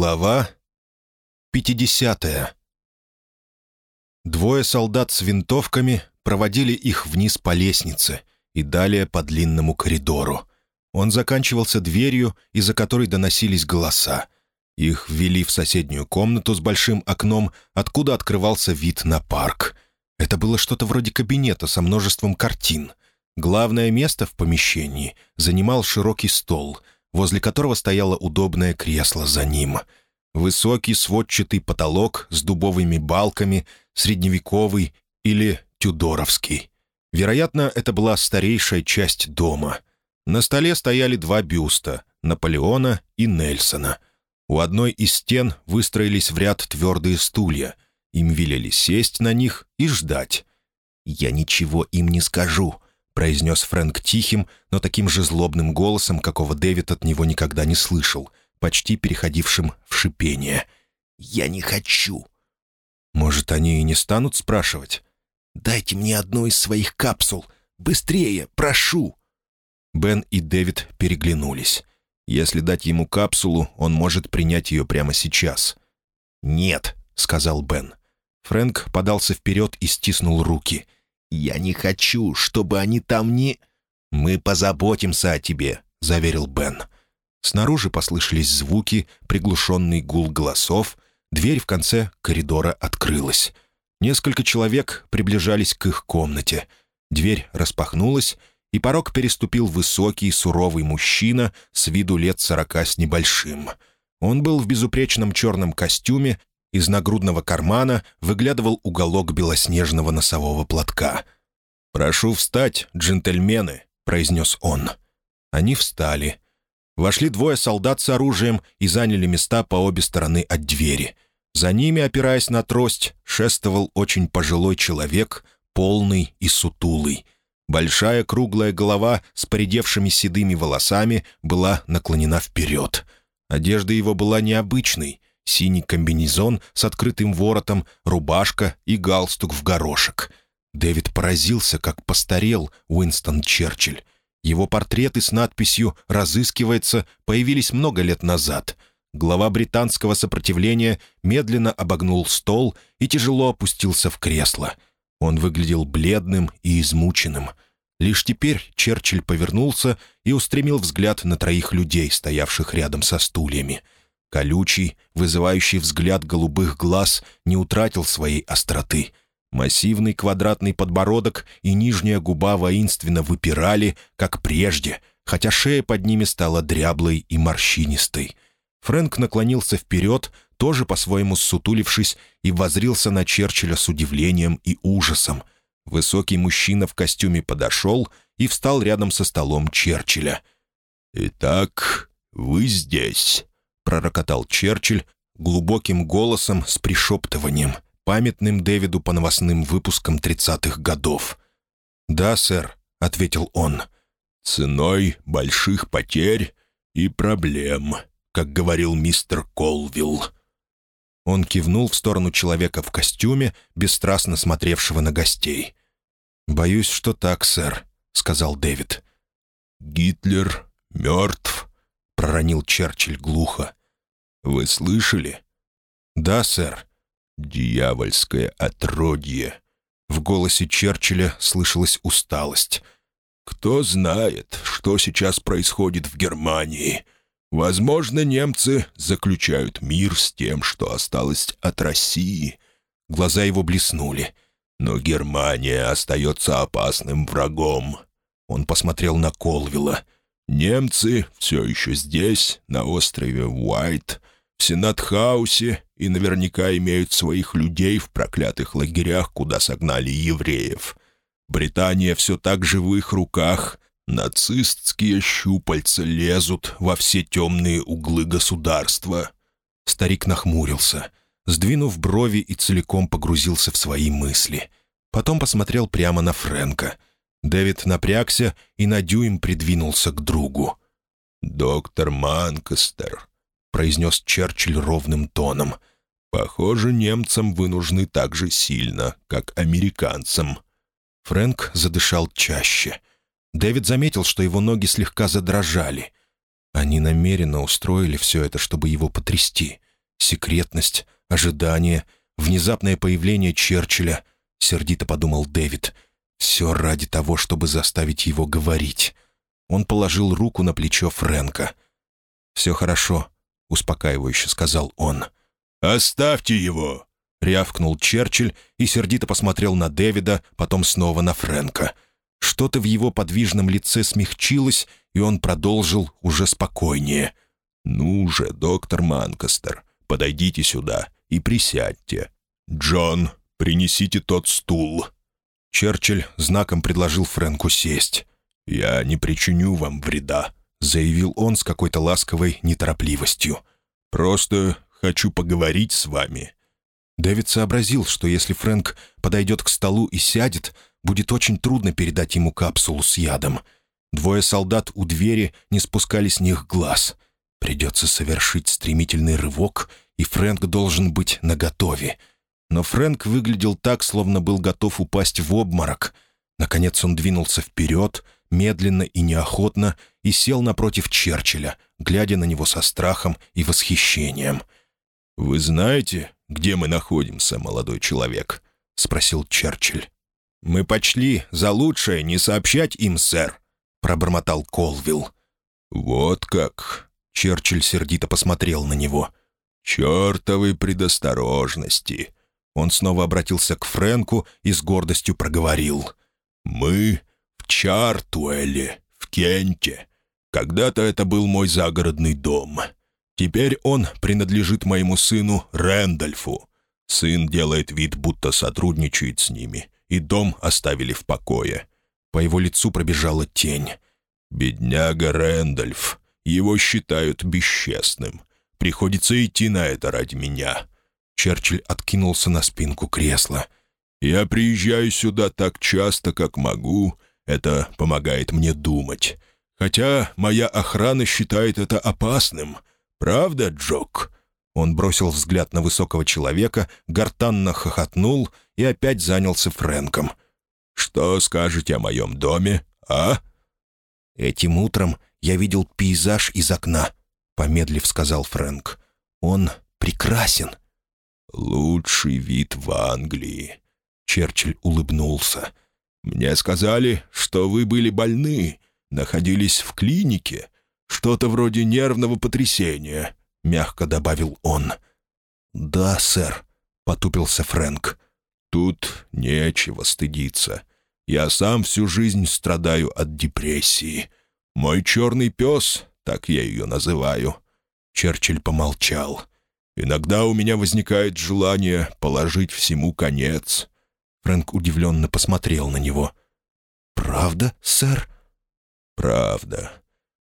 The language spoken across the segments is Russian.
Глава 50 Двое солдат с винтовками проводили их вниз по лестнице и далее по длинному коридору. Он заканчивался дверью, из-за которой доносились голоса. Их ввели в соседнюю комнату с большим окном, откуда открывался вид на парк. Это было что-то вроде кабинета со множеством картин. Главное место в помещении занимал широкий стол — возле которого стояло удобное кресло за ним. Высокий сводчатый потолок с дубовыми балками, средневековый или тюдоровский. Вероятно, это была старейшая часть дома. На столе стояли два бюста — Наполеона и Нельсона. У одной из стен выстроились в ряд твердые стулья. Им велели сесть на них и ждать. «Я ничего им не скажу», — произнес Фрэнк тихим, но таким же злобным голосом, какого Дэвид от него никогда не слышал, почти переходившим в шипение. «Я не хочу». «Может, они и не станут спрашивать?» «Дайте мне одну из своих капсул. Быстрее, прошу!» Бен и Дэвид переглянулись. Если дать ему капсулу, он может принять ее прямо сейчас. «Нет», — сказал Бен. Фрэнк подался вперед и стиснул руки — «Я не хочу, чтобы они там не...» «Мы позаботимся о тебе», — заверил Бен. Снаружи послышались звуки, приглушенный гул голосов, дверь в конце коридора открылась. Несколько человек приближались к их комнате. Дверь распахнулась, и порог переступил высокий, суровый мужчина с виду лет сорока с небольшим. Он был в безупречном черном костюме из нагрудного кармана выглядывал уголок белоснежного носового платка. «Прошу встать, джентльмены», — произнес он. Они встали. Вошли двое солдат с оружием и заняли места по обе стороны от двери. За ними, опираясь на трость, шествовал очень пожилой человек, полный и сутулый. Большая круглая голова с поредевшими седыми волосами была наклонена вперед. Одежда его была необычной — синий комбинезон с открытым воротом, рубашка и галстук в горошек. Дэвид поразился, как постарел Уинстон Черчилль. Его портреты с надписью «Разыскивается» появились много лет назад. Глава британского сопротивления медленно обогнул стол и тяжело опустился в кресло. Он выглядел бледным и измученным. Лишь теперь Черчилль повернулся и устремил взгляд на троих людей, стоявших рядом со стульями — Колючий, вызывающий взгляд голубых глаз не утратил своей остроты. Массивный квадратный подбородок и нижняя губа воинственно выпирали, как прежде, хотя шея под ними стала дряблой и морщинистой. Фрэнк наклонился вперед, тоже по-своему ссутулившись, и возрился на Черчилля с удивлением и ужасом. Высокий мужчина в костюме подошел и встал рядом со столом Черчилля. «Итак, вы здесь», — пророкотал Черчилль глубоким голосом с пришептыванием, памятным Дэвиду по новостным выпускам тридцатых годов. «Да, сэр», — ответил он. «Ценой больших потерь и проблем», как говорил мистер Колвилл. Он кивнул в сторону человека в костюме, бесстрастно смотревшего на гостей. «Боюсь, что так, сэр», — сказал Дэвид. «Гитлер мертв», проронил Черчилль глухо. «Вы слышали?» «Да, сэр». «Дьявольское отродье!» В голосе Черчилля слышалась усталость. «Кто знает, что сейчас происходит в Германии? Возможно, немцы заключают мир с тем, что осталось от России». Глаза его блеснули. «Но Германия остается опасным врагом». Он посмотрел на Колвилла. Немцы все еще здесь, на острове Уайт, в Сенатхаусе и наверняка имеют своих людей в проклятых лагерях, куда согнали евреев. Британия все так же в их руках. Нацистские щупальца лезут во все темные углы государства. Старик нахмурился, сдвинув брови и целиком погрузился в свои мысли. Потом посмотрел прямо на Фрэнка — Дэвид напрягся и на дюйм придвинулся к другу. «Доктор Манкастер», — произнес Черчилль ровным тоном, — «похоже, немцам вы нужны так же сильно, как американцам». Фрэнк задышал чаще. Дэвид заметил, что его ноги слегка задрожали. Они намеренно устроили все это, чтобы его потрясти. Секретность, ожидание, внезапное появление Черчилля. Сердито подумал Дэвид. Все ради того, чтобы заставить его говорить. Он положил руку на плечо Фрэнка. «Все хорошо», — успокаивающе сказал он. «Оставьте его!» — рявкнул Черчилль и сердито посмотрел на Дэвида, потом снова на Фрэнка. Что-то в его подвижном лице смягчилось, и он продолжил уже спокойнее. «Ну же, доктор Манкастер, подойдите сюда и присядьте. Джон, принесите тот стул». Черчилль знаком предложил Фрэнку сесть. «Я не причиню вам вреда», — заявил он с какой-то ласковой неторопливостью. «Просто хочу поговорить с вами». Дэвид сообразил, что если Фрэнк подойдет к столу и сядет, будет очень трудно передать ему капсулу с ядом. Двое солдат у двери не спускали с них глаз. Придется совершить стремительный рывок, и Фрэнк должен быть наготове. Но Фрэнк выглядел так, словно был готов упасть в обморок. Наконец он двинулся вперед, медленно и неохотно, и сел напротив Черчилля, глядя на него со страхом и восхищением — «Вы знаете, где мы находимся, молодой человек?» — спросил Черчилль. «Мы почли за лучшее не сообщать им, сэр», — пробормотал Колвилл. «Вот как!» — Черчилль сердито посмотрел на него. «Чертовы предосторожности!» Он снова обратился к Фрэнку и с гордостью проговорил. «Мы в Чартуэле, в Кенте. Когда-то это был мой загородный дом. Теперь он принадлежит моему сыну Рэндольфу. Сын делает вид, будто сотрудничает с ними, и дом оставили в покое. По его лицу пробежала тень. «Бедняга Рэндольф. Его считают бесчестным. Приходится идти на это ради меня». Черчилль откинулся на спинку кресла. «Я приезжаю сюда так часто, как могу. Это помогает мне думать. Хотя моя охрана считает это опасным. «Правда, Джок?» Он бросил взгляд на высокого человека, гортанно хохотнул и опять занялся Фрэнком. «Что скажете о моем доме, а?» «Этим утром я видел пейзаж из окна», — помедлив сказал Фрэнк. «Он прекрасен». «Лучший вид в Англии», — Черчилль улыбнулся. «Мне сказали, что вы были больны, находились в клинике. Что-то вроде нервного потрясения», — мягко добавил он. «Да, сэр», — потупился Фрэнк. «Тут нечего стыдиться. Я сам всю жизнь страдаю от депрессии. Мой черный пес, так я ее называю». Черчилль помолчал. «Иногда у меня возникает желание положить всему конец». Фрэнк удивленно посмотрел на него. «Правда, сэр?» «Правда.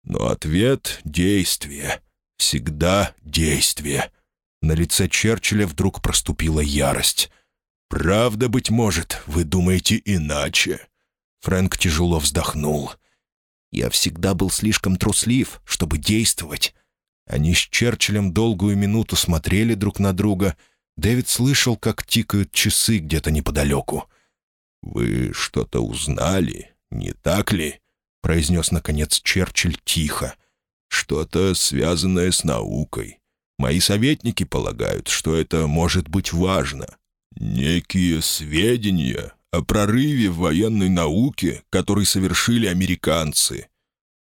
Но ответ — действие. Всегда действие. На лице Черчилля вдруг проступила ярость. «Правда, быть может, вы думаете иначе?» Фрэнк тяжело вздохнул. «Я всегда был слишком труслив, чтобы действовать». Они с Черчиллем долгую минуту смотрели друг на друга. Дэвид слышал, как тикают часы где-то неподалеку. «Вы что-то узнали, не так ли?» произнес, наконец, Черчилль тихо. «Что-то связанное с наукой. Мои советники полагают, что это может быть важно. Некие сведения о прорыве в военной науке, который совершили американцы».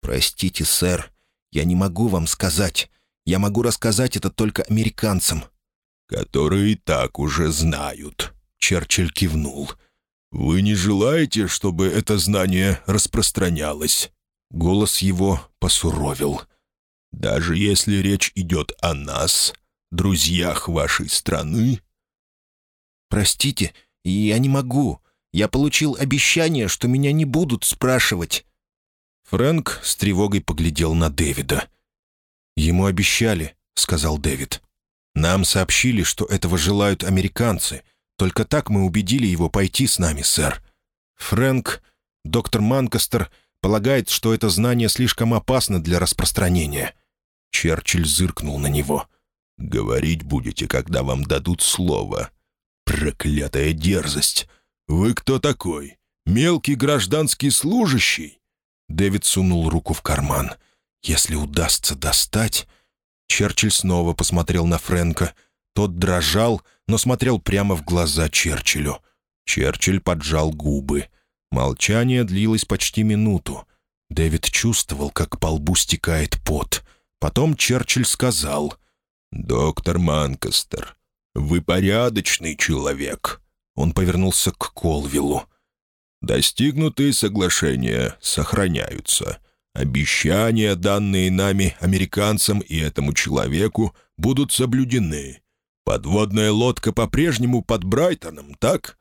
«Простите, сэр, я не могу вам сказать. Я могу рассказать это только американцам». «Которые так уже знают», — Черчилль кивнул. «Вы не желаете, чтобы это знание распространялось?» Голос его посуровил. «Даже если речь идет о нас, друзьях вашей страны?» «Простите, я не могу. Я получил обещание, что меня не будут спрашивать». Фрэнк с тревогой поглядел на Дэвида. «Ему обещали», — сказал Дэвид. «Нам сообщили, что этого желают американцы, только так мы убедили его пойти с нами, сэр. Фрэнк, доктор Манкастер, полагает, что это знание слишком опасно для распространения». Черчилль зыркнул на него. «Говорить будете, когда вам дадут слово. Проклятая дерзость! Вы кто такой? Мелкий гражданский служащий?» Дэвид сунул руку в карман. «Если удастся достать...» Черчилль снова посмотрел на Фрэнка. Тот дрожал, но смотрел прямо в глаза Черчиллю. Черчилль поджал губы. Молчание длилось почти минуту. Дэвид чувствовал, как по лбу стекает пот. Потом Черчилль сказал, «Доктор Манкастер, вы порядочный человек». Он повернулся к Колвиллу. «Достигнутые соглашения сохраняются. Обещания, данные нами, американцам и этому человеку, будут соблюдены. Подводная лодка по-прежнему под Брайтоном, так?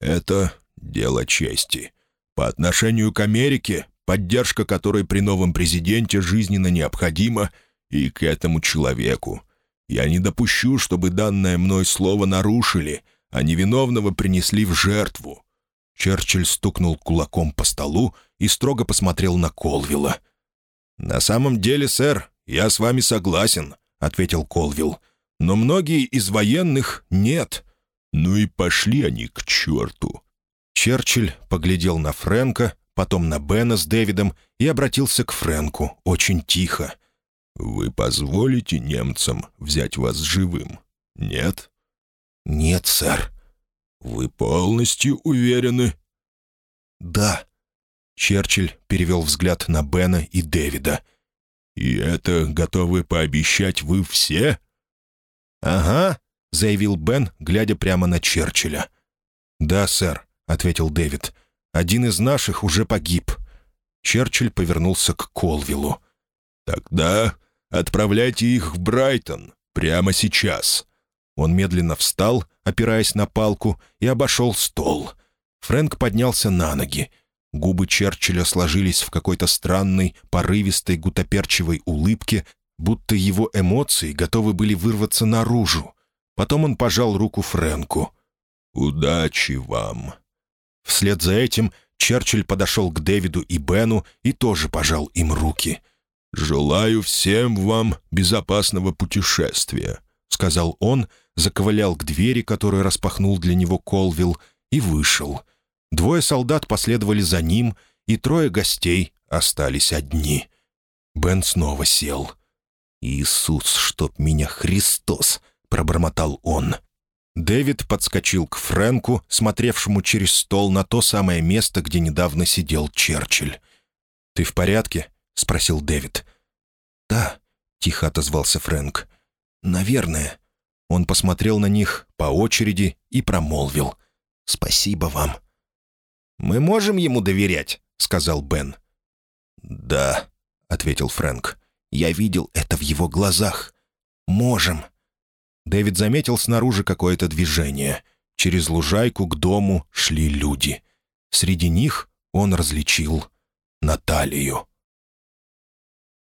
Это дело чести. По отношению к Америке, поддержка которой при новом президенте жизненно необходима, и к этому человеку. Я не допущу, чтобы данное мной слово нарушили, а невиновного принесли в жертву». Черчилль стукнул кулаком по столу и строго посмотрел на Колвилла. «На самом деле, сэр, я с вами согласен», — ответил Колвилл. «Но многие из военных нет». «Ну и пошли они к черту». Черчилль поглядел на Фрэнка, потом на Бена с Дэвидом и обратился к Фрэнку очень тихо. «Вы позволите немцам взять вас живым? Нет?» «Нет, сэр». «Вы полностью уверены?» «Да». Черчилль перевел взгляд на Бена и Дэвида. «И это готовы пообещать вы все?» «Ага», — заявил Бен, глядя прямо на Черчилля. «Да, сэр», — ответил Дэвид. «Один из наших уже погиб». Черчилль повернулся к Колвиллу. «Тогда отправляйте их в Брайтон прямо сейчас». Он медленно встал, опираясь на палку, и обошел стол. Фрэнк поднялся на ноги. Губы Черчилля сложились в какой-то странной, порывистой, гутоперчивой улыбке, будто его эмоции готовы были вырваться наружу. Потом он пожал руку Фрэнку. «Удачи вам!» Вслед за этим Черчилль подошел к Дэвиду и Бену и тоже пожал им руки. «Желаю всем вам безопасного путешествия», — сказал он, заковылял к двери, которую распахнул для него Колвилл, и вышел. Двое солдат последовали за ним, и трое гостей остались одни. Бен снова сел. «Иисус, чтоб меня Христос!» — пробормотал он. Дэвид подскочил к Фрэнку, смотревшему через стол на то самое место, где недавно сидел Черчилль. «Ты в порядке?» — спросил Дэвид. «Да», — тихо отозвался Фрэнк. «Наверное». Он посмотрел на них по очереди и промолвил. «Спасибо вам». «Мы можем ему доверять?» — сказал Бен. «Да», — ответил Фрэнк. «Я видел это в его глазах. Можем». Дэвид заметил снаружи какое-то движение. Через лужайку к дому шли люди. Среди них он различил Наталью.